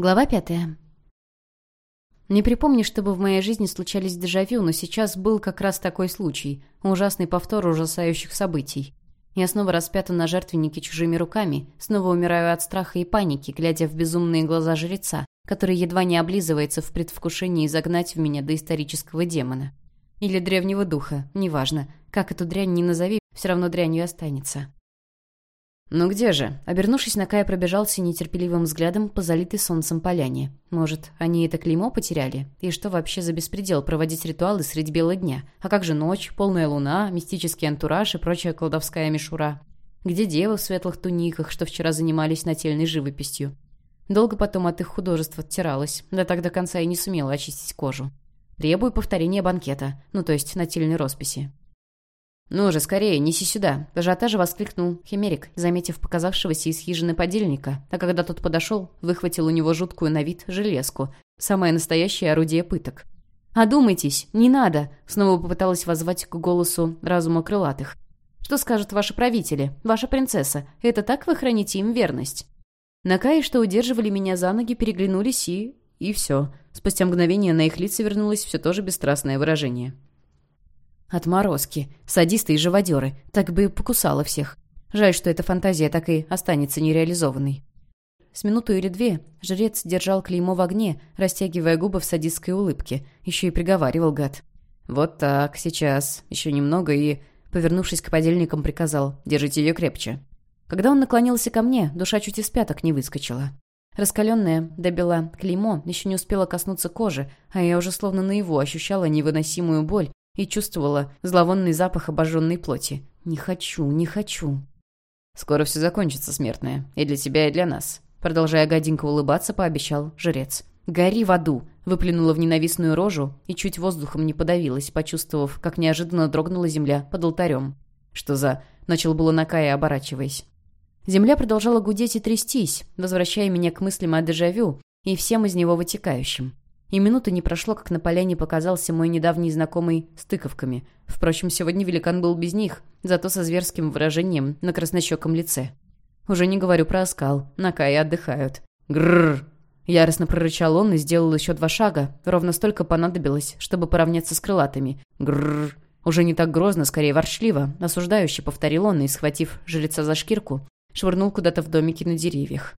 Глава пятая. Не припомню, чтобы в моей жизни случались дежавю, но сейчас был как раз такой случай. Ужасный повтор ужасающих событий. Я снова распята на жертвеннике чужими руками, снова умираю от страха и паники, глядя в безумные глаза жреца, который едва не облизывается в предвкушении загнать в меня доисторического демона. Или древнего духа, неважно. Как эту дрянь не назови, все равно дрянью останется. «Ну где же?» Обернувшись, Накая пробежался нетерпеливым взглядом по залитой солнцем поляне. «Может, они это клеймо потеряли? И что вообще за беспредел проводить ритуалы средь бела дня? А как же ночь, полная луна, мистический антураж и прочая колдовская мишура? Где девы в светлых туниках, что вчера занимались нательной живописью? Долго потом от их художеств оттиралась, да так до конца и не сумела очистить кожу. Требую повторения банкета, ну то есть нательной росписи. «Ну же, скорее, неси сюда!» В ажиотаже воскликнул Химерик, заметив показавшегося из хижины подельника, а когда тот подошел, выхватил у него жуткую на вид железку, самое настоящее орудие пыток. «Одумайтесь, не надо!» Снова попыталась воззвать к голосу разума крылатых. «Что скажут ваши правители, ваша принцесса? Это так вы храните им верность?» Накаи, что удерживали меня за ноги, переглянулись и... И все. Спустя мгновение на их лица вернулось все то же бесстрастное выражение. Отморозки, садисты и живодеры. Так бы и покусала всех. Жаль, что эта фантазия так и останется нереализованной. С минуту или две жрец держал клеймо в огне, растягивая губы в садистской улыбке. Еще и приговаривал гад. «Вот так, сейчас. Еще немного и...» Повернувшись к подельникам, приказал «Держите ее крепче». Когда он наклонился ко мне, душа чуть из пяток не выскочила. Раскаленное до бела клеймо еще не успело коснуться кожи, а я уже словно наяву ощущала невыносимую боль, и чувствовала зловонный запах обожженной плоти. «Не хочу, не хочу». «Скоро все закончится, смертная. И для тебя, и для нас», — продолжая гаденько улыбаться, пообещал жрец. «Гори в аду!» — выплюнула в ненавистную рожу и чуть воздухом не подавилась, почувствовав, как неожиданно дрогнула земля под алтарем. «Что за...» — начал было Накая, оборачиваясь. Земля продолжала гудеть и трястись, возвращая меня к мыслям о дежавю и всем из него вытекающим. И минуты не прошло, как на поляне показался мой недавний знакомый с тыковками. Впрочем, сегодня великан был без них, зато со зверским выражением на краснощеком лице. Уже не говорю про оскал. На Кае отдыхают. Грррр! Яростно прорычал он и сделал еще два шага. Ровно столько понадобилось, чтобы поравняться с крылатыми. Грррр! Уже не так грозно, скорее ворчливо. Осуждающе повторил он и, схватив жреца за шкирку, швырнул куда-то в домике на деревьях.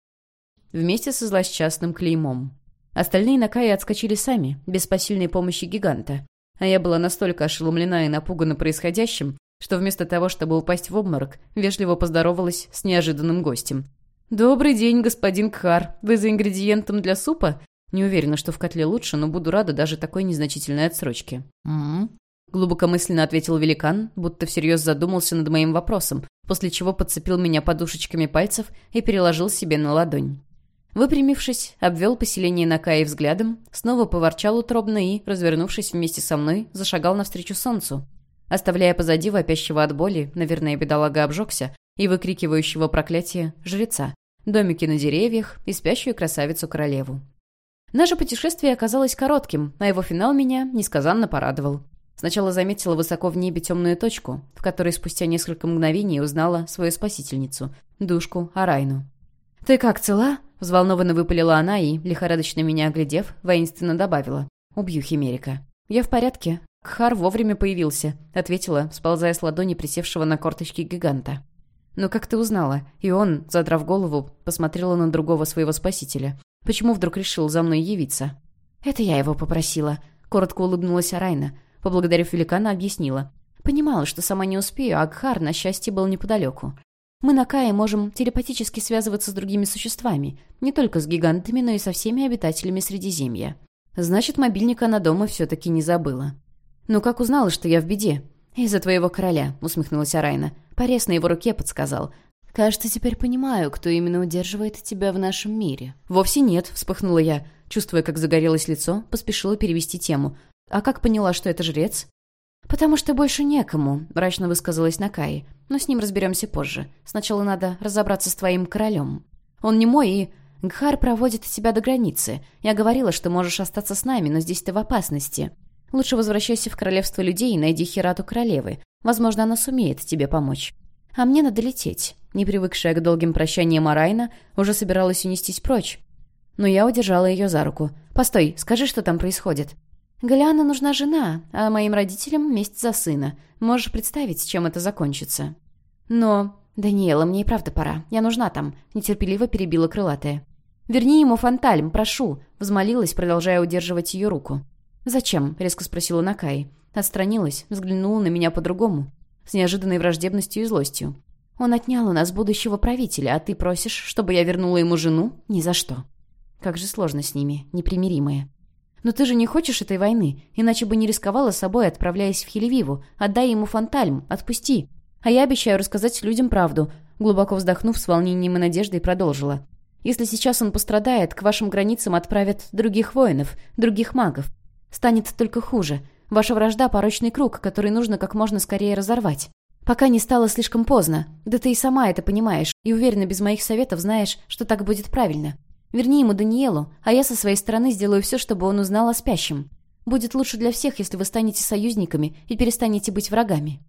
Вместе со злосчастным клеймом. Остальные Накаи отскочили сами, без посильной помощи гиганта. А я была настолько ошеломлена и напугана происходящим, что вместо того, чтобы упасть в обморок, вежливо поздоровалась с неожиданным гостем. «Добрый день, господин Кхар. Вы за ингредиентом для супа?» Не уверена, что в котле лучше, но буду рада даже такой незначительной отсрочке. «М-м-м», глубокомысленно ответил великан, будто всерьез задумался над моим вопросом, после чего подцепил меня подушечками пальцев и переложил себе на ладонь. Выпрямившись, обвел поселение Накаи взглядом, снова поворчал утробно и, развернувшись вместе со мной, зашагал навстречу солнцу, оставляя позади вопящего от боли, наверное, бедолага обжегся, и выкрикивающего проклятие жреца, домики на деревьях и спящую красавицу-королеву. Наше путешествие оказалось коротким, а его финал меня несказанно порадовал. Сначала заметила высоко в небе темную точку, в которой спустя несколько мгновений узнала свою спасительницу, душку Арайну. «Ты как, цела?» Взволнованно выпалила она и, лихорадочно меня оглядев, воинственно добавила. «Убью Химерика». «Я в порядке». «Кхар вовремя появился», — ответила, сползая с ладони присевшего на корточки гиганта. «Но как ты узнала?» И он, задрав голову, посмотрела на другого своего спасителя. «Почему вдруг решил за мной явиться?» «Это я его попросила», — коротко улыбнулась Арайна. Поблагодарив великана, объяснила. «Понимала, что сама не успею, а Кхар, на счастье, был неподалеку. Мы на Кае можем телепатически связываться с другими существами, не только с гигантами, но и со всеми обитателями Средиземья. Значит, мобильника она дома все-таки не забыла. «Ну как узнала, что я в беде?» «Из-за твоего короля», — усмехнулась Арайна. Порез на его руке подсказал. «Кажется, теперь понимаю, кто именно удерживает тебя в нашем мире». «Вовсе нет», — вспыхнула я. Чувствуя, как загорелось лицо, поспешила перевести тему. «А как поняла, что это жрец?» «Потому что больше некому», — мрачно высказалась Накаи. «Но с ним разберемся позже. Сначала надо разобраться с твоим королем. Он не мой и...» «Гхар проводит тебя до границы. Я говорила, что можешь остаться с нами, но здесь ты в опасности. Лучше возвращайся в королевство людей и найди Хирату королевы. Возможно, она сумеет тебе помочь. А мне надо лететь». Не привыкшая к долгим прощаниям Арайна, уже собиралась унестись прочь. но я удержала ее за руку. «Постой, скажи, что там происходит». «Галиана нужна жена, а моим родителям месть за сына. Можешь представить, чем это закончится». «Но...» «Даниэла, мне и правда пора. Я нужна там», — нетерпеливо перебила крылатая. «Верни ему фантальм, прошу», — взмолилась, продолжая удерживать ее руку. «Зачем?» — резко спросила Накай. Отстранилась, взглянула на меня по-другому, с неожиданной враждебностью и злостью. «Он отнял у нас будущего правителя, а ты просишь, чтобы я вернула ему жену? Ни за что». Как же сложно с ними, непримиримые. «Но ты же не хочешь этой войны, иначе бы не рисковала собой, отправляясь в Хелевиву. Отдай ему фантальм, отпусти. А я обещаю рассказать людям правду», глубоко вздохнув с волнением и надеждой, продолжила. «Если сейчас он пострадает, к вашим границам отправят других воинов, других магов. Станет только хуже. Ваша вражда — порочный круг, который нужно как можно скорее разорвать. Пока не стало слишком поздно. Да ты и сама это понимаешь, и уверена, без моих советов знаешь, что так будет правильно. Верни ему Даниэлу, а я со своей стороны сделаю все, чтобы он узнал о спящем. Будет лучше для всех, если вы станете союзниками и перестанете быть врагами».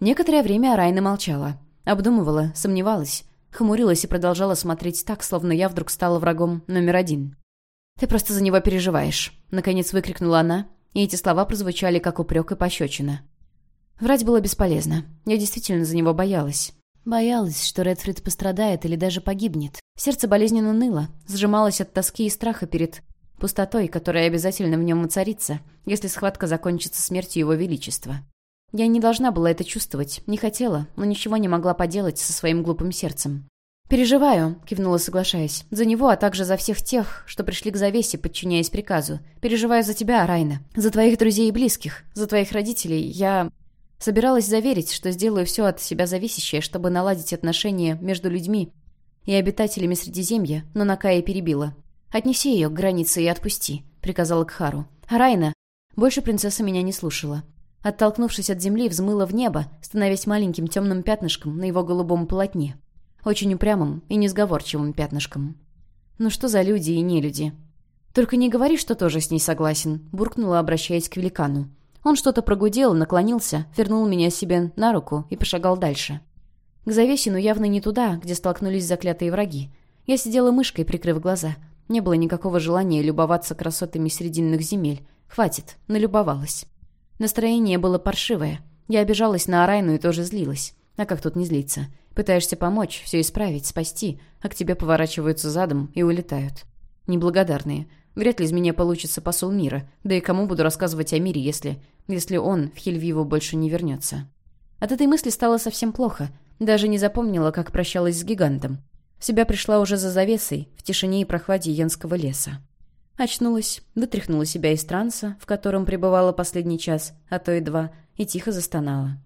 Некоторое время Арайна молчала. Обдумывала, сомневалась, хмурилась и продолжала смотреть так, словно я вдруг стала врагом номер один. «Ты просто за него переживаешь», — наконец выкрикнула она, и эти слова прозвучали как упрек и пощечина. Врать было бесполезно. Я действительно за него боялась. Боялась, что Редфрид пострадает или даже погибнет. Сердце болезненно ныло, сжималось от тоски и страха перед пустотой, которая обязательно в нем уцарится, если схватка закончится смертью его величества. Я не должна была это чувствовать, не хотела, но ничего не могла поделать со своим глупым сердцем. «Переживаю», — кивнула, соглашаясь. «За него, а также за всех тех, что пришли к завесе, подчиняясь приказу. Переживаю за тебя, Райна. За твоих друзей и близких. За твоих родителей. Я...» Собиралась заверить, что сделаю все от себя зависящее, чтобы наладить отношения между людьми и обитателями Средиземья, но Накая перебила. «Отнеси ее к границе и отпусти», — приказала Кхару. «А Райна...» Больше принцесса меня не слушала. Оттолкнувшись от земли, взмыла в небо, становясь маленьким темным пятнышком на его голубом полотне. Очень упрямым и несговорчивым пятнышком. «Ну что за люди и не люди?» «Только не говори, что тоже с ней согласен», — буркнула, обращаясь к великану. Он что-то прогудел, наклонился, вернул меня себе на руку и пошагал дальше. К завесе, но явно не туда, где столкнулись заклятые враги. Я сидела мышкой, прикрыв глаза. Не было никакого желания любоваться красотами срединных земель. Хватит, налюбовалась. Настроение было паршивое. Я обижалась на Арайну и тоже злилась. А как тут не злиться? Пытаешься помочь, все исправить, спасти, а к тебе поворачиваются задом и улетают. Неблагодарные. Вряд ли из меня получится посол мира. Да и кому буду рассказывать о мире, если... Если он в Хельвиву больше не вернется. От этой мысли стало совсем плохо. Даже не запомнила, как прощалась с гигантом. В себя пришла уже за завесой, в тишине и прохладе Йенского леса. Очнулась, дотряхнула себя из транса, в котором пребывала последний час, а то и два, и тихо застонала.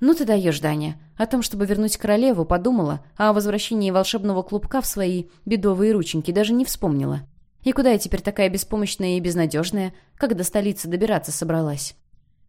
«Ну ты даешь, Даня. О том, чтобы вернуть королеву, подумала, а о возвращении волшебного клубка в свои бедовые рученьки даже не вспомнила. И куда я теперь такая беспомощная и безнадежная, как до столицы добираться собралась?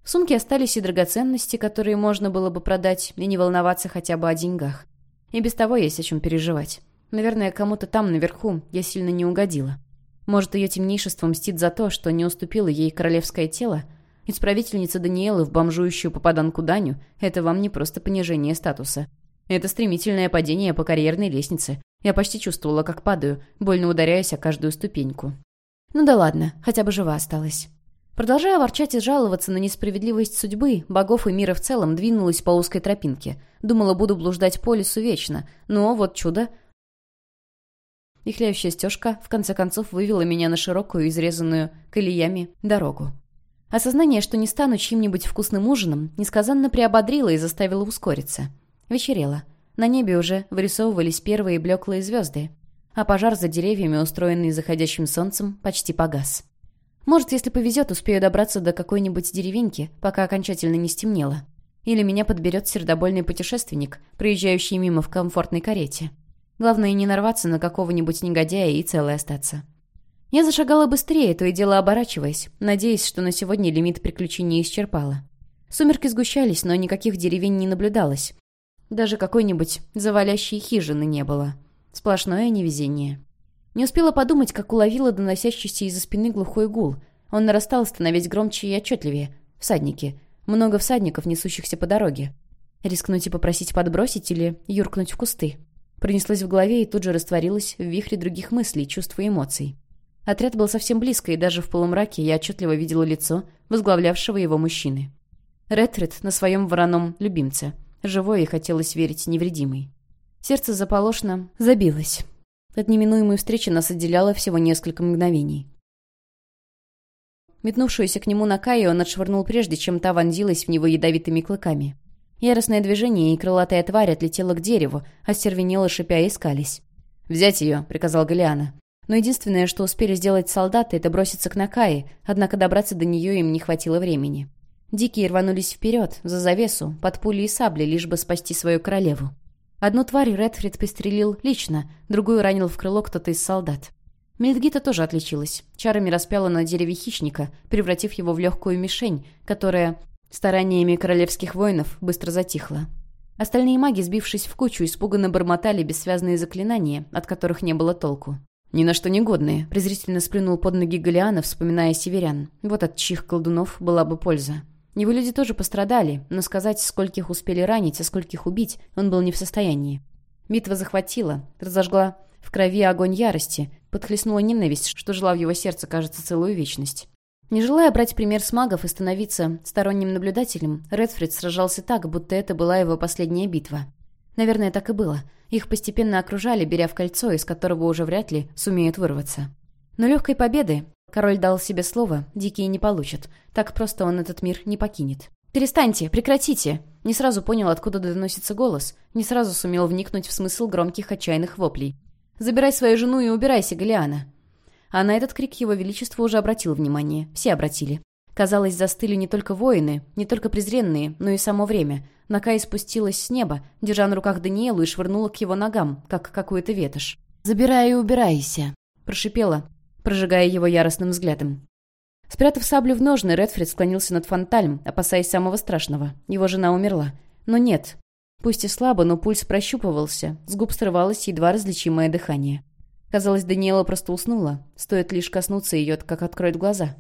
В сумке остались и драгоценности, которые можно было бы продать, и не волноваться хотя бы о деньгах. И без того есть о чем переживать. Наверное, кому-то там, наверху, я сильно не угодила. Может, ее темнейшество мстит за то, что не уступило ей королевское тело? Исправительница Даниэлы в бомжующую попаданку Даню — это вам не просто понижение статуса. Это стремительное падение по карьерной лестнице, я почти чувствовала, как падаю, больно ударяясь о каждую ступеньку. Ну да ладно, хотя бы жива осталась. Продолжая ворчать и жаловаться на несправедливость судьбы, богов и мира в целом двинулась по узкой тропинке. Думала, буду блуждать по лесу вечно. Но вот чудо. Вихляющая стежка, в конце концов, вывела меня на широкую, изрезанную колеями, дорогу. Осознание, что не стану чьим-нибудь вкусным ужином, несказанно приободрило и заставило ускориться. Вечерело. На небе уже вырисовывались первые блеклые звезды, а пожар за деревьями, устроенный заходящим солнцем, почти погас. Может, если повезет, успею добраться до какой-нибудь деревеньки, пока окончательно не стемнело. Или меня подберет сердобольный путешественник, проезжающий мимо в комфортной карете. Главное, не нарваться на какого-нибудь негодяя и целой остаться. Я зашагала быстрее, то и дело оборачиваясь, надеясь, что на сегодня лимит приключений исчерпала. Сумерки сгущались, но никаких деревень не наблюдалось, даже какой-нибудь завалящей хижины не было. Сплошное невезение. Не успела подумать, как уловила доносящийся из-за спины глухой гул. Он нарастал, становясь громче и отчетливее. Всадники. Много всадников, несущихся по дороге. Рискнуть и попросить подбросить или юркнуть в кусты. Пронеслось в голове и тут же растворилось в вихре других мыслей, чувств и эмоций. Отряд был совсем близко, и даже в полумраке я отчетливо видела лицо возглавлявшего его мужчины. Ретрит на своем вороном любимце. Живой и хотелось верить невредимый. Сердце заполошно забилось. От неминуемой встречи нас отделяло всего несколько мгновений. Метнувшуюся к нему на Каю он отшвырнул прежде, чем та вонзилась в него ядовитыми клыками. Яростное движение, и крылатая тварь отлетела к дереву, остервенела, шипя искались. «Взять ее», — приказал Галиана. Но единственное, что успели сделать солдаты, это броситься к Накае, однако добраться до нее им не хватило времени. Дикие рванулись вперед, за завесу, под пули и сабли, лишь бы спасти свою королеву. Одну тварь Редфрид пристрелил лично, другую ранил в крыло кто-то из солдат. Мельдгита тоже отличилась. Чарами распяла на дереве хищника, превратив его в легкую мишень, которая стараниями королевских воинов быстро затихла. Остальные маги, сбившись в кучу, испуганно бормотали бессвязные заклинания, от которых не было толку. «Ни на что негодные», — презрительно сплюнул под ноги Галиана, вспоминая северян. «Вот от чьих колдунов была бы польза». Его люди тоже пострадали, но сказать, скольких успели ранить, а скольких убить, он был не в состоянии. Битва захватила, разожгла в крови огонь ярости, подхлестнула ненависть, что жила в его сердце, кажется, целую вечность. Не желая брать пример с магов и становиться сторонним наблюдателем, Редфрид сражался так, будто это была его последняя битва. Наверное, так и было. Их постепенно окружали, беря в кольцо, из которого уже вряд ли сумеют вырваться. Но легкой победы, король дал себе слово, дикие не получат. Так просто он этот мир не покинет. «Перестаньте! Прекратите!» Не сразу понял, откуда доносится голос, не сразу сумел вникнуть в смысл громких отчаянных воплей. «Забирай свою жену и убирайся, Галиана!» А на этот крик его величество уже обратил внимание. Все обратили. Казалось, застыли не только воины, не только презренные, но и само время. Накай спустилась с неба, держа на руках Даниэлу и швырнула к его ногам, как какую-то ветошь. «Забирай и убирайся», — прошипела, прожигая его яростным взглядом. Спрятав саблю в ножны, Редфрид склонился над Фонтальм, опасаясь самого страшного. Его жена умерла. Но нет. Пусть и слабо, но пульс прощупывался, с губ срывалось едва различимое дыхание. Казалось, Даниэла просто уснула. Стоит лишь коснуться ее, как откроет глаза.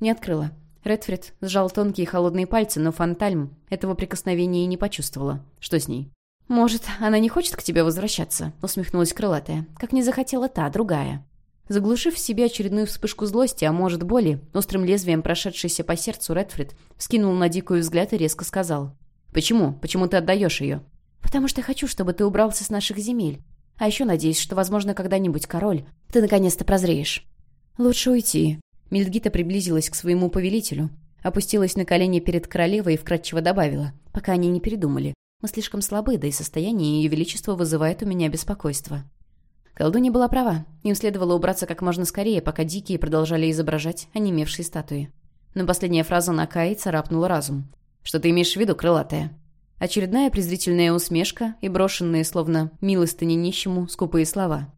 Не открыла. Редфрид сжал тонкие холодные пальцы, но Фантальм этого прикосновения и не почувствовала. Что с ней? «Может, она не хочет к тебе возвращаться?» — усмехнулась крылатая. «Как не захотела та, другая». Заглушив в себе очередную вспышку злости, а может боли, острым лезвием прошедшейся по сердцу Редфрид вскинул на дикую взгляд и резко сказал. «Почему? Почему ты отдаешь ее?» «Потому что хочу, чтобы ты убрался с наших земель. А еще надеюсь, что, возможно, когда-нибудь король, ты наконец-то прозреешь». «Лучше уйти», Мельдгита приблизилась к своему повелителю, опустилась на колени перед королевой и вкратчиво добавила, пока они не передумали. Мы слишком слабы, да и состояние ее величества вызывает у меня беспокойство. Колдунья была права. Им следовало убраться как можно скорее, пока дикие продолжали изображать онемевшие статуи. Но последняя фраза на Каи царапнула разум. «Что ты имеешь в виду, крылатая?» Очередная презрительная усмешка и брошенные, словно милостыни нищему, скупые слова.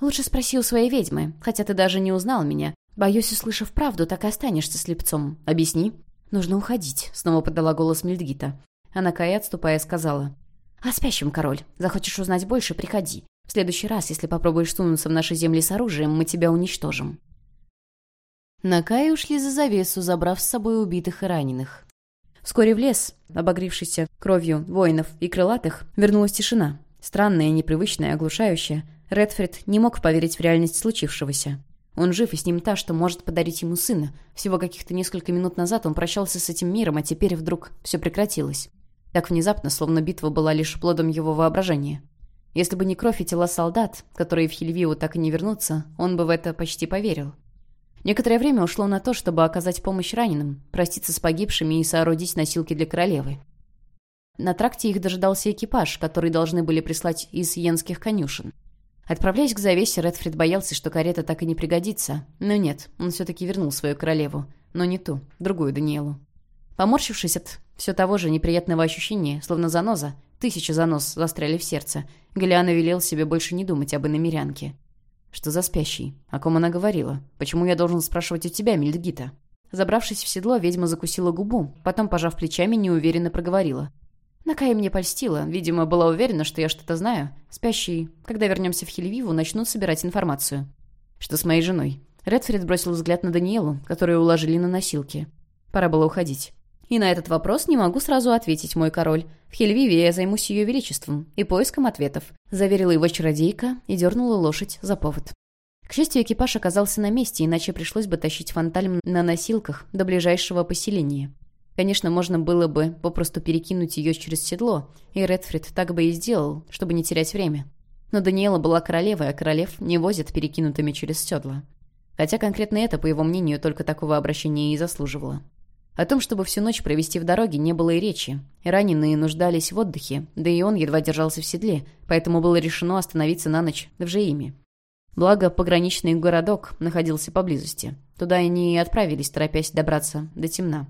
«Лучше спроси у своей ведьмы, хотя ты даже не узнал меня, «Боюсь, услышав правду, так и останешься слепцом. Объясни». «Нужно уходить», — снова подала голос Мельдгита. Она Кая, отступая, сказала. «О спящем, король. Захочешь узнать больше, приходи. В следующий раз, если попробуешь сунуться в наши земли с оружием, мы тебя уничтожим». Накаи ушли за завесу, забрав с собой убитых и раненых. Вскоре в лес, обогревшийся кровью воинов и крылатых, вернулась тишина. Странная, непривычная, оглушающая. Редфрид не мог поверить в реальность случившегося. Он жив, и с ним та, что может подарить ему сына. Всего каких-то несколько минут назад он прощался с этим миром, а теперь вдруг все прекратилось. Так внезапно, словно битва была лишь плодом его воображения. Если бы не кровь и тела солдат, которые в Хельвиу так и не вернутся, он бы в это почти поверил. Некоторое время ушло на то, чтобы оказать помощь раненым, проститься с погибшими и соорудить носилки для королевы. На тракте их дожидался экипаж, который должны были прислать из йенских конюшен. Отправляясь к завесе, Редфрид боялся, что карета так и не пригодится. Но нет, он все-таки вернул свою королеву. Но не ту, другую Даниэлу. Поморщившись от все того же неприятного ощущения, словно заноза, тысячи занос застряли в сердце, Галиана велел себе больше не думать об иномерянке. «Что за спящий? О ком она говорила? Почему я должен спрашивать у тебя, Мильдгита?» Забравшись в седло, ведьма закусила губу, потом, пожав плечами, неуверенно проговорила. Накая мне польстила, видимо, была уверена, что я что-то знаю. Спящие, когда вернемся в Хельвиву, начнут собирать информацию. Что с моей женой? Редфрид бросил взгляд на Даниэлу, которую уложили на носилки. Пора было уходить. И на этот вопрос не могу сразу ответить, мой король. В Хельвиве я займусь ее величеством и поиском ответов», — заверила его чародейка и дернула лошадь за повод. К счастью, экипаж оказался на месте, иначе пришлось бы тащить фантальм на носилках до ближайшего поселения. Конечно, можно было бы попросту перекинуть ее через седло, и Редфрид так бы и сделал, чтобы не терять время. Но Даниэла была королевой, а королев не возят перекинутыми через седла. Хотя конкретно это, по его мнению, только такого обращения и заслуживало. О том, чтобы всю ночь провести в дороге, не было и речи. Раненые нуждались в отдыхе, да и он едва держался в седле, поэтому было решено остановиться на ночь в Жеиме. Благо, пограничный городок находился поблизости. Туда они и отправились, торопясь добраться до темна.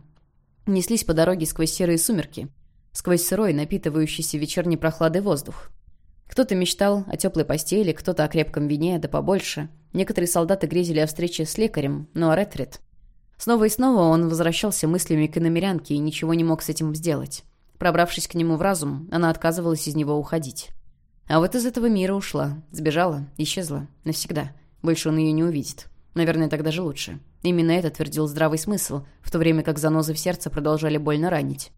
Неслись по дороге сквозь серые сумерки, сквозь сырой, напитывающийся вечерней прохладой воздух. Кто-то мечтал о теплой постели, кто-то о крепком вине, да побольше. Некоторые солдаты грезили о встрече с лекарем, но Ретрит Снова и снова он возвращался мыслями к иномерянке и ничего не мог с этим сделать. Пробравшись к нему в разум, она отказывалась из него уходить. А вот из этого мира ушла, сбежала, исчезла. Навсегда. Больше он ее не увидит. Наверное, так даже лучше. Именно это твердил здравый смысл, в то время как занозы в сердце продолжали больно ранить.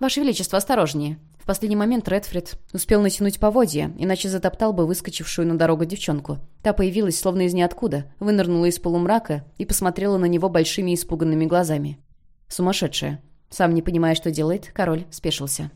«Ваше Величество, осторожнее!» В последний момент Редфрид успел натянуть поводья, иначе затоптал бы выскочившую на дорогу девчонку. Та появилась словно из ниоткуда, вынырнула из полумрака и посмотрела на него большими испуганными глазами. Сумасшедшая. Сам не понимая, что делает, король спешился.